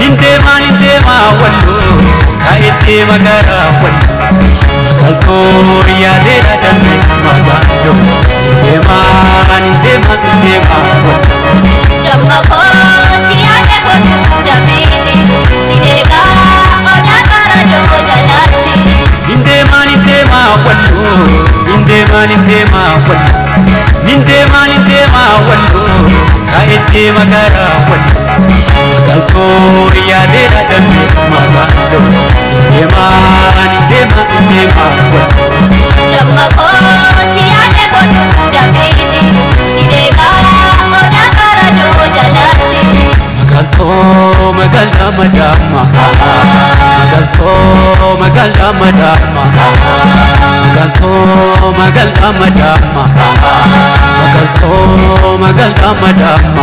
ನಿಂತೇವ ನಿಂತೇವ ಒಂದು ಕಾಯುತ್ತೇವ ಕರ ಒಂದು ಕಲ್ತೋರಿಯದೆ ರಗಲ್ಲಿ ಮಗಂದು ನಿಂತೇವ ನಿಂತೇವ ನಿಂತೇವ ಒಂದು ಬ್ರಹ್ಮ ಕೋಸಿಯಾದ ಒಂದು ರಮೇನೆ ಸಿರೇಗ ಒದಗರ ಜೋಜಲಾತಿ ನಿಂತೇವ ನಿಂತೇವ ಒಂದು ನಿಂತೇವ ನಿಂತೇವ ಒಂದು ನಿಂತೇವ ನಿಂತೇವ ಒಂದು ಕಾಯುತ್ತೇವ ಕರ ಒಂದು አልቆ ወያኔን አለም ማማለው እንዴማን እንዴማን እንዴማወ ደመቆ ሲያደ ቦቱ ዳፌድ ሲደጋ ኦዳ ቀረዶ ጀላቴ መዳማ መጋልጦ መጋላ መዳማ መጋልጦ መጋላ መዳማ መጋልጦ መጋላ መዳማ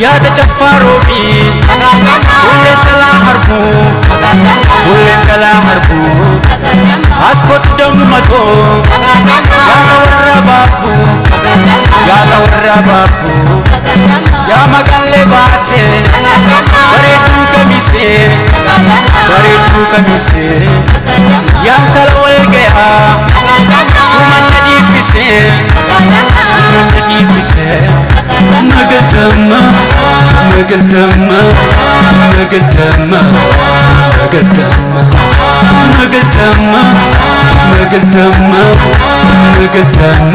याद चप्पा रोटी बोले तला हरपू बोले तला हरपू आस्पत्तम मधो यादवर्रा बापू। यादवर्रा बापू। या मगले बाचे बड़े टू कमी से। बड़े टू कमी से। या चलवल गया। सुमन नदी पिसे सुमन नदी पिसे नगदमा ነገተማ ነገተማ ነገተማ ነገተማ ነገተማ ነገተማ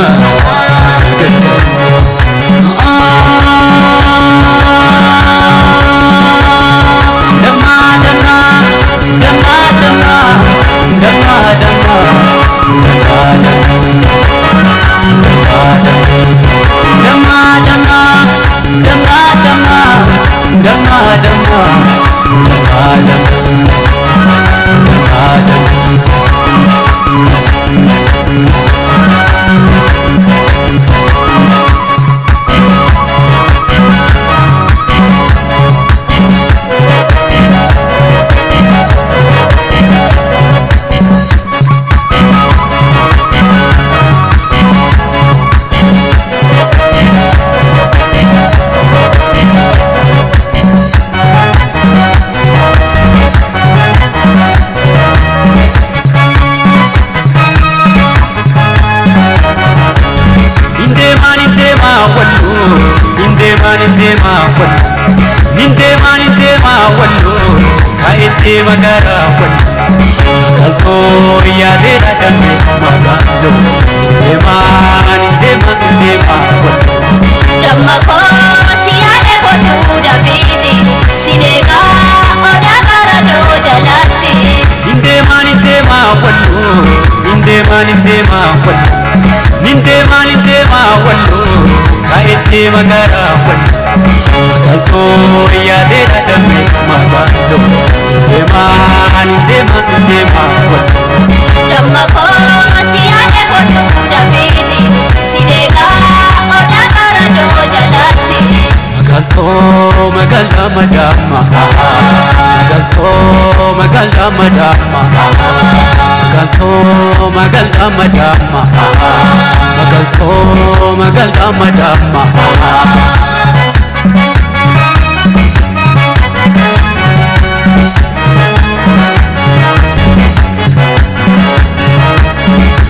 ነገተማ Adam, Adam, Adam, Adam, Adam, Adam, ಇಂದೇಮಾ ಕೊಟ್ಟು ನಿಂದೇಮಾ ನಿಂದೇಮಾ ಒಂದು ಕಾಯಿದ್ದೇ ಮಗರ ಕೊಟ್ಟು ಕಲ್ತೋ ಯಾದೇ ರಟನೆ ಮಗಂದು ನಿಂದೇಮಾ ನಿಂದೇಮಾ ನಿಂದೇಮಾ ಕೊಟ್ಟು ತಮ್ಮ ಕೋಸಿಯಾದೆ ಒಂದು ರಬೇದೆ ಸಿನೆಗ ಒಡಗರದು ಜಲತೆ ನಿಂದೇಮಾ ನಿಂದೇಮಾ ಒಂದು ನಿಂದೇಮಾ ನಿಂದೇಮಾ ಕೊಟ್ಟು መከራ ቀልቶ እያዴን አደሜ ማባዶ ዴማን ዴማን ዴማ ደመቆ መዳማ መቀልቶ መቀላ መዳማ ገልጦ መገልጣ መዳማ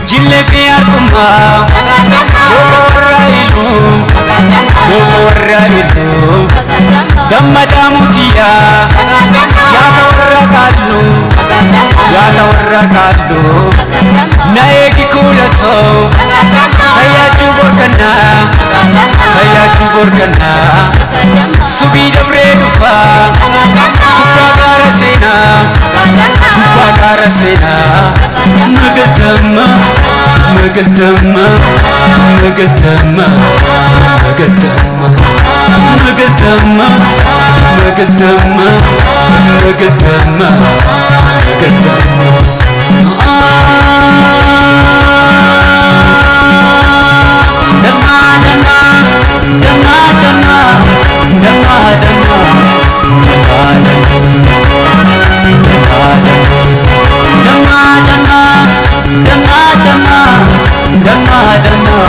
ጅሌፌ አርቁማ ወራይሉ ወራይሉ ደመዳሙትያ ያታወራቃሉ ናኤኪ ኩለቶ ተያቹ ቦርከና ተያቹ ቦርከና ሱቢ ደብሬ ዱፋ ጉባ ጋረ ሴና ጉባ ጋረ ሴና። ምግተማ ምግተማ ምግተማ ምግተማ ምግተማ ምግተማ ምግተማ ምግተማ Dama, dama, dama, dama, dama, dama, dama,